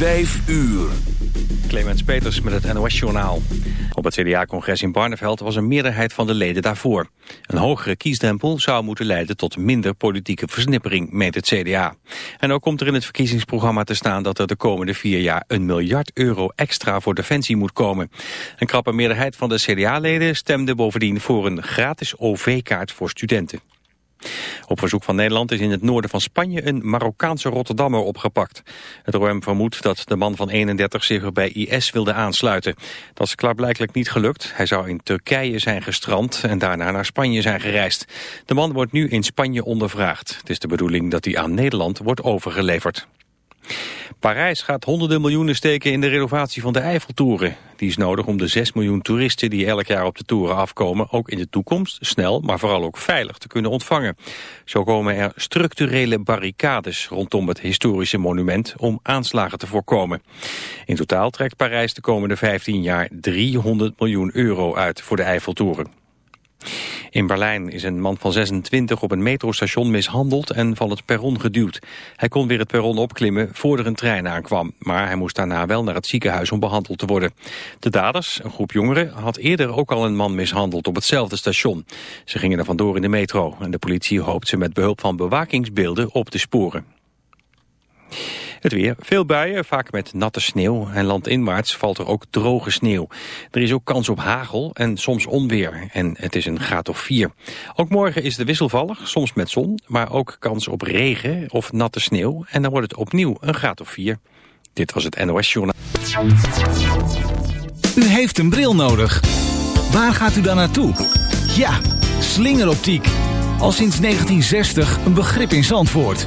Vijf uur. Clemens Peters met het NOS-journaal. Op het CDA-congres in Barneveld was een meerderheid van de leden daarvoor. Een hogere kiesdrempel zou moeten leiden tot minder politieke versnippering, meent het CDA. En ook komt er in het verkiezingsprogramma te staan dat er de komende vier jaar een miljard euro extra voor defensie moet komen. Een krappe meerderheid van de CDA-leden stemde bovendien voor een gratis OV-kaart voor studenten. Op verzoek van Nederland is in het noorden van Spanje een Marokkaanse Rotterdammer opgepakt. Het OM vermoedt dat de man van 31 zich bij IS wilde aansluiten. Dat is klaarblijkelijk niet gelukt. Hij zou in Turkije zijn gestrand en daarna naar Spanje zijn gereisd. De man wordt nu in Spanje ondervraagd. Het is de bedoeling dat hij aan Nederland wordt overgeleverd. Parijs gaat honderden miljoenen steken in de renovatie van de Eiffeltoren. Die is nodig om de 6 miljoen toeristen die elk jaar op de toren afkomen... ook in de toekomst snel, maar vooral ook veilig te kunnen ontvangen. Zo komen er structurele barricades rondom het historische monument... om aanslagen te voorkomen. In totaal trekt Parijs de komende 15 jaar 300 miljoen euro uit voor de Eiffeltoren. In Berlijn is een man van 26 op een metrostation mishandeld en van het perron geduwd. Hij kon weer het perron opklimmen voor er een trein aankwam. Maar hij moest daarna wel naar het ziekenhuis om behandeld te worden. De daders, een groep jongeren, had eerder ook al een man mishandeld op hetzelfde station. Ze gingen er vandoor in de metro en de politie hoopt ze met behulp van bewakingsbeelden op te sporen. Het weer. Veel buien, vaak met natte sneeuw. En landinwaarts valt er ook droge sneeuw. Er is ook kans op hagel en soms onweer. En het is een graad of 4. Ook morgen is de wisselvallig, soms met zon. Maar ook kans op regen of natte sneeuw. En dan wordt het opnieuw een graad of 4. Dit was het NOS Journaal. U heeft een bril nodig. Waar gaat u dan naartoe? Ja, slingeroptiek. Al sinds 1960 een begrip in Zandvoort.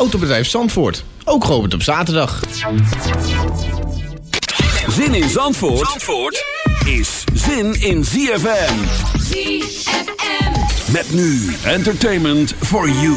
Autobedrijf Zandvoort, ook geopend op zaterdag. Zin in Zandvoort, Zandvoort is zin in ZFM. ZFM. Met nu entertainment for you.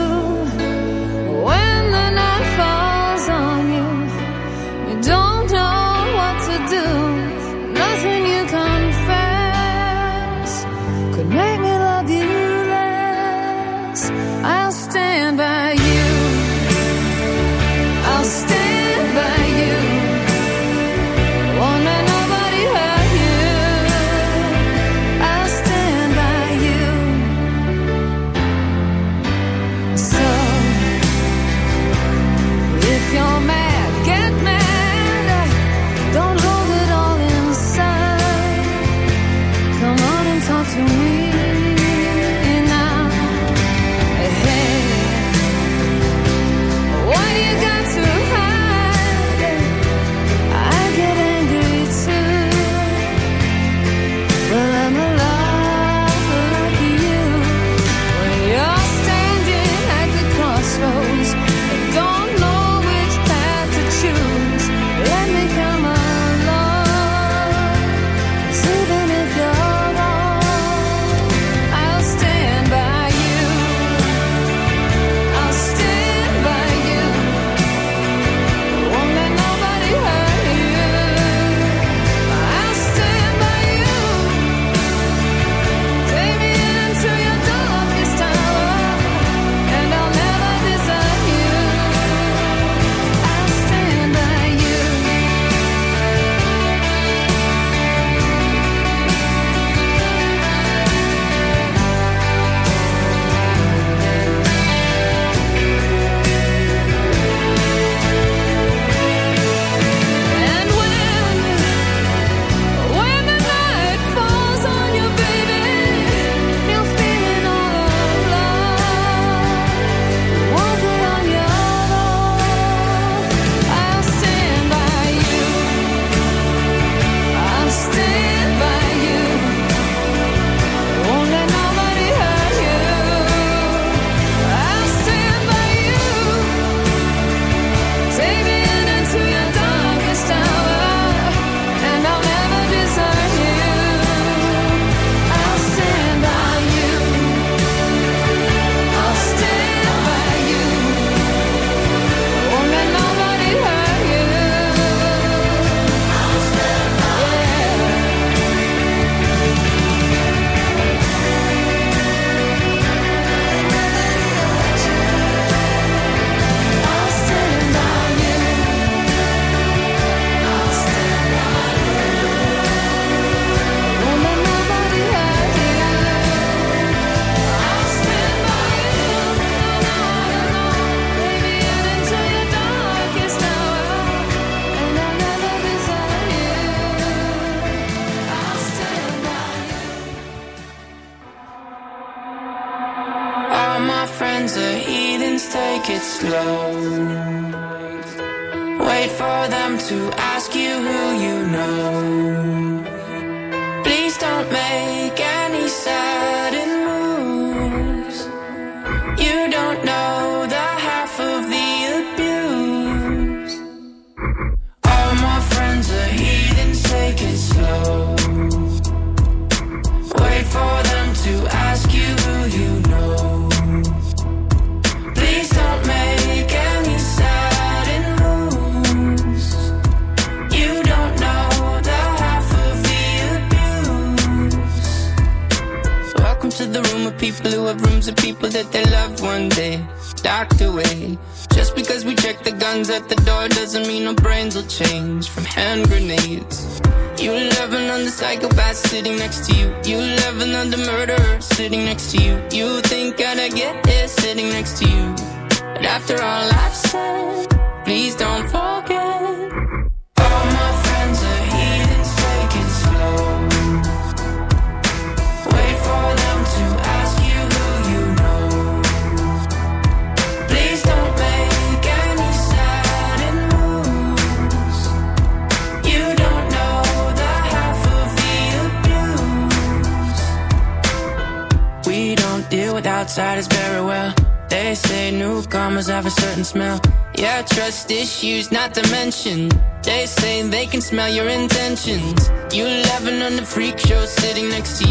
Issues not to mention. They say they can smell your intentions. You laughing on the freak show sitting next to you.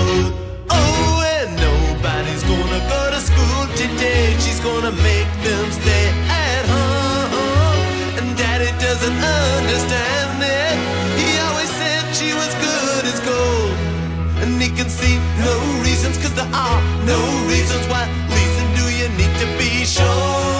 Today. She's gonna make them stay at home. And daddy doesn't understand it. He always said she was good as gold. And he can see no reasons, cause there are no reasons. Why reason do you need to be sure?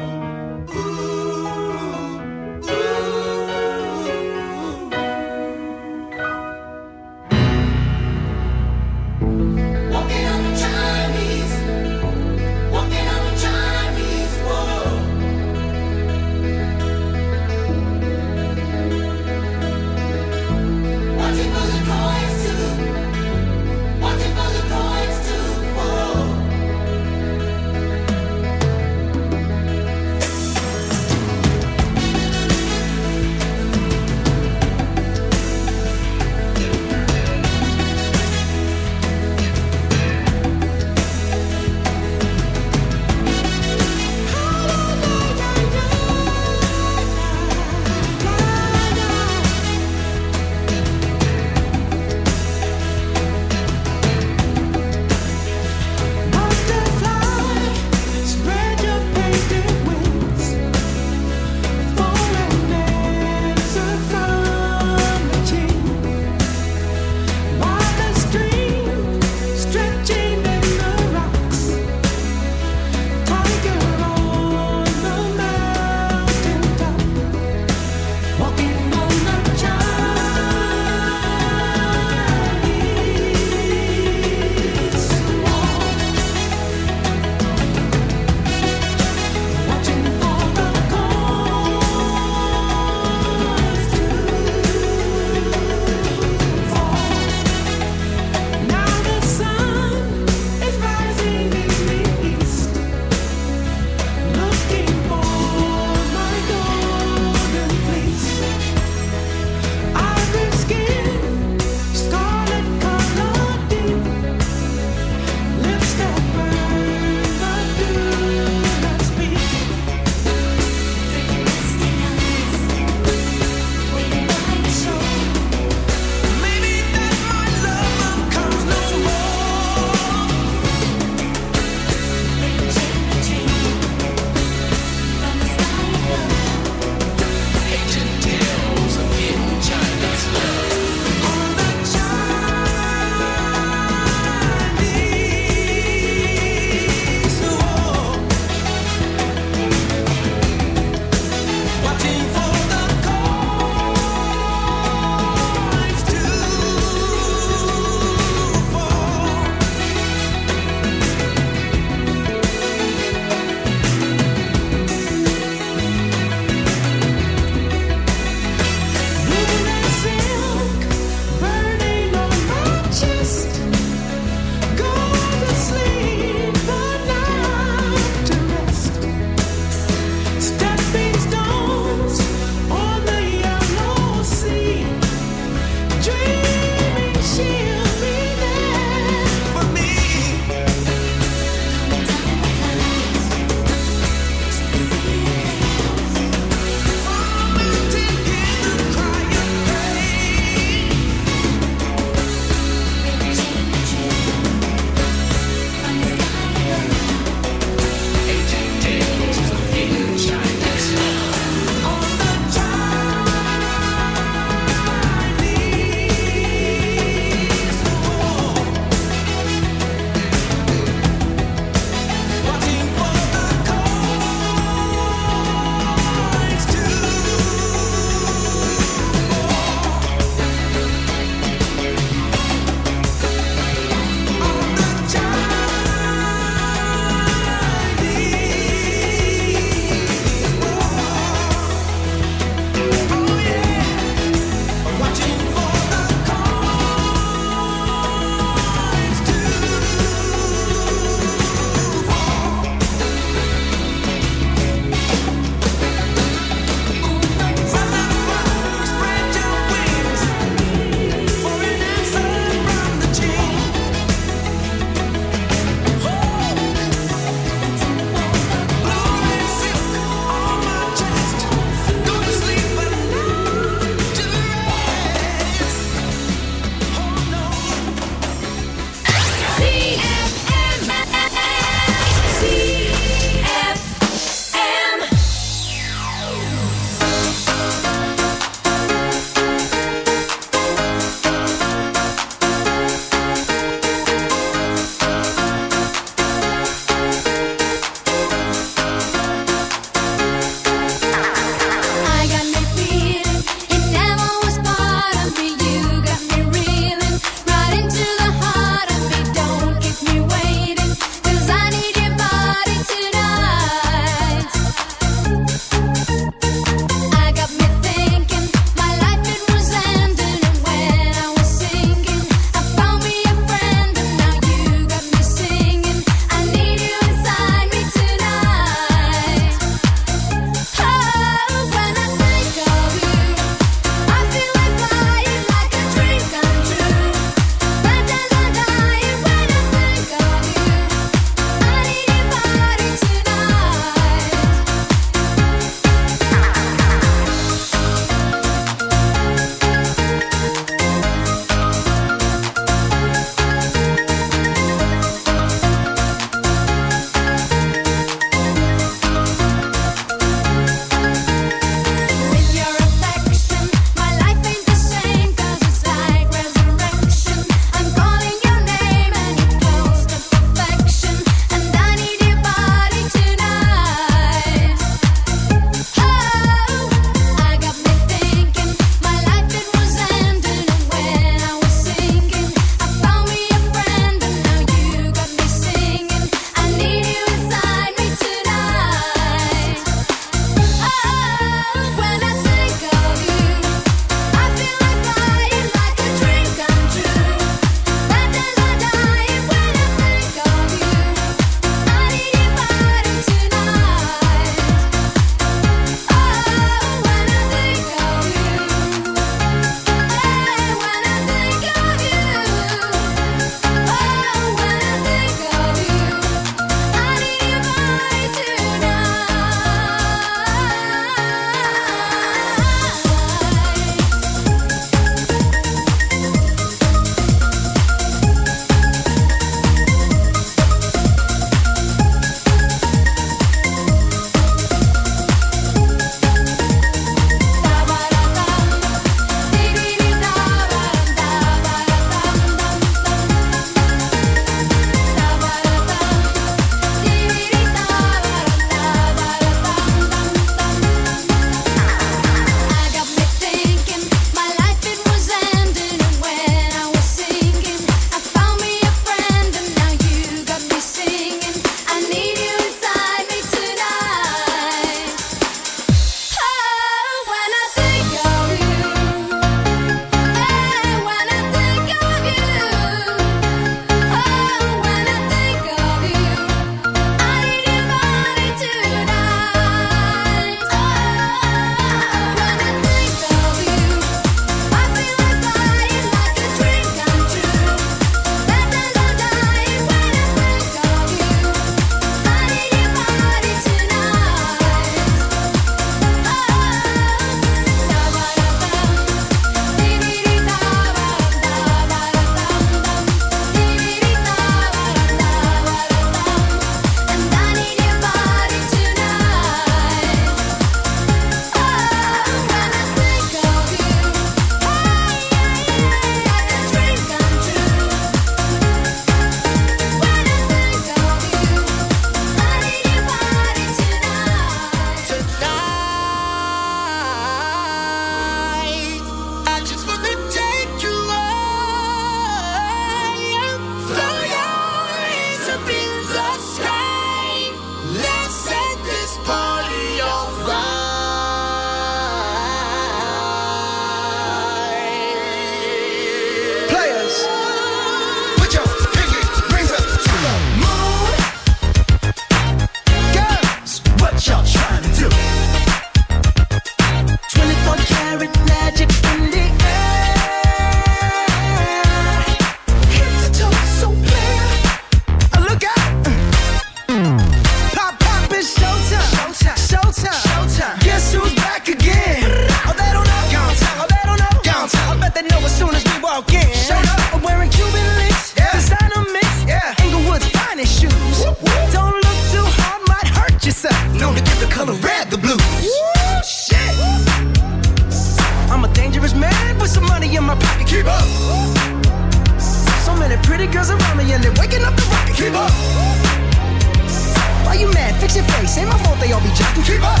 This ain't my fault they all be jacking. Keep up.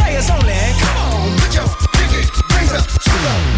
Players only. Come on, put your pinky rings up to the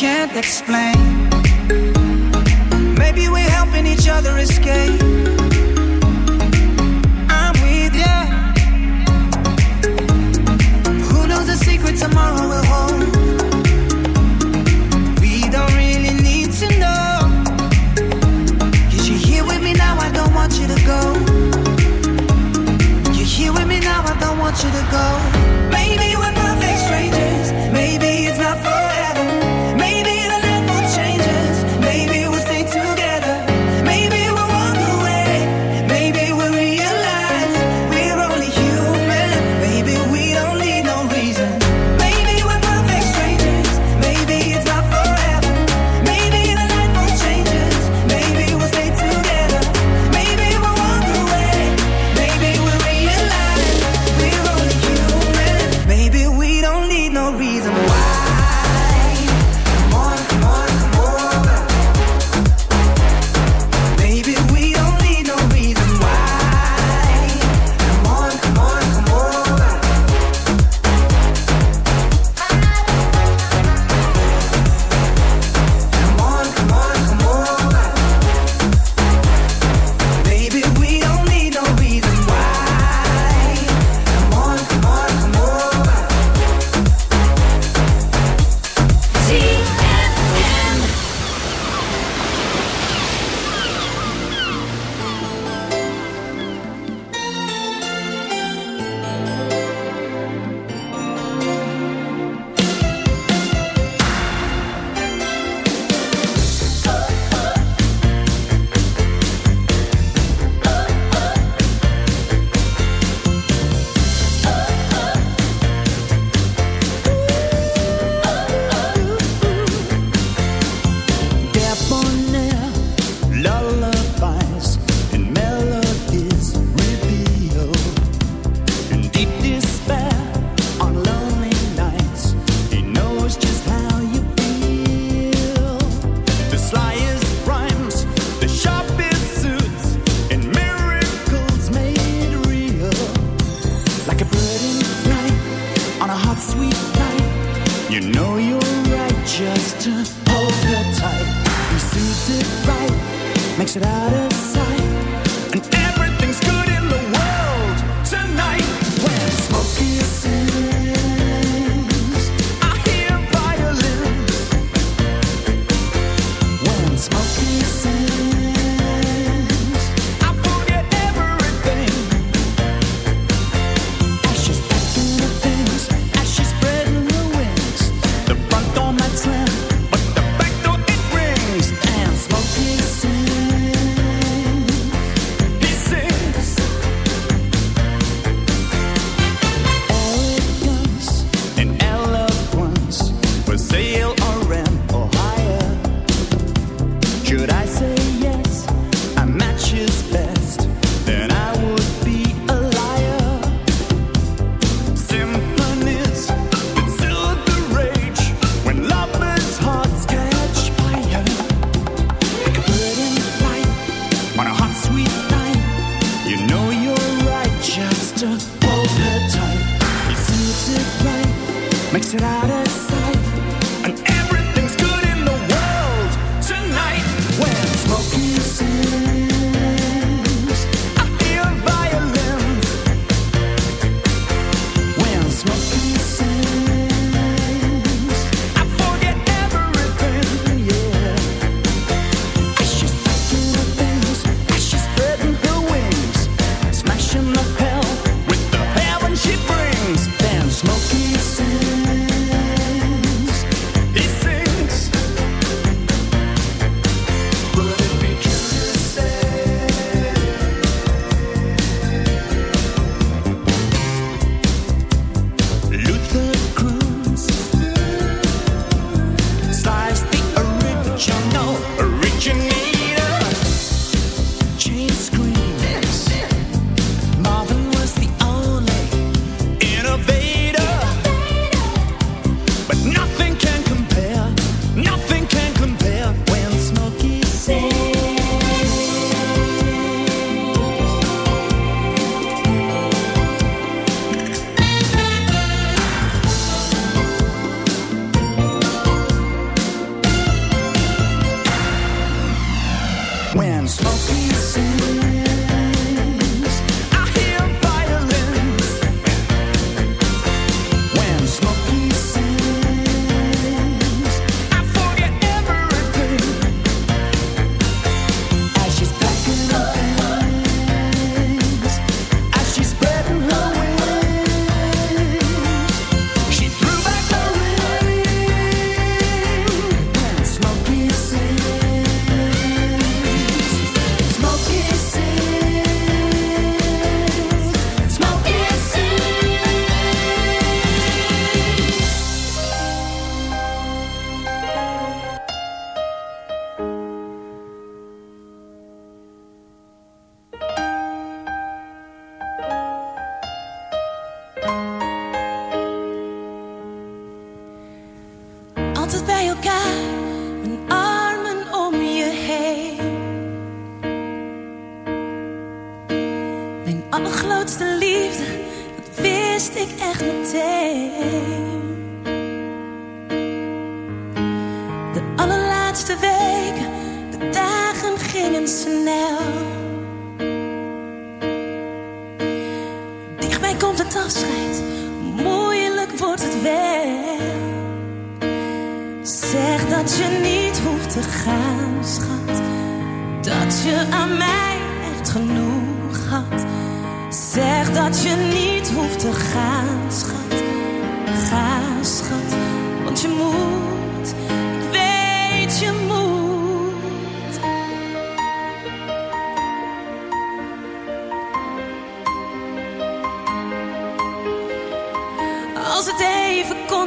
Can't explain.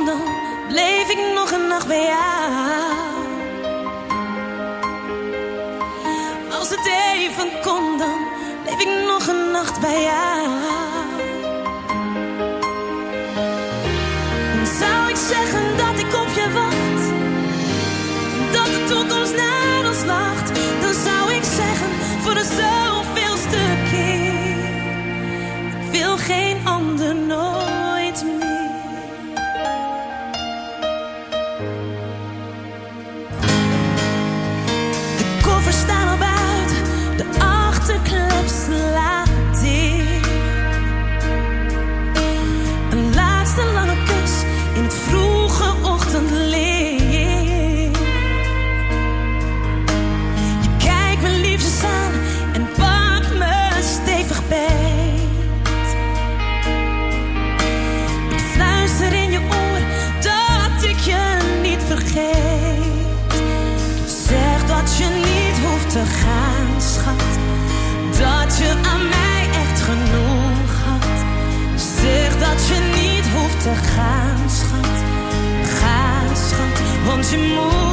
dan bleef ik nog een nacht bij jou. Als het even kon, dan bleef ik nog een nacht bij jou. En zou ik zeggen dat ik op je wacht, dat de toekomst naar ons lacht. Want je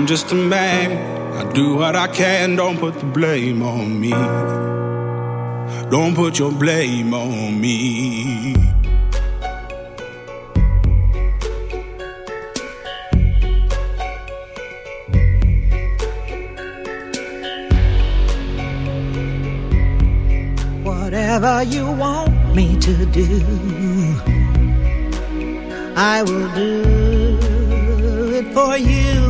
I'm just a man. I do what I can. Don't put the blame on me. Don't put your blame on me. Whatever you want me to do, I will do it for you.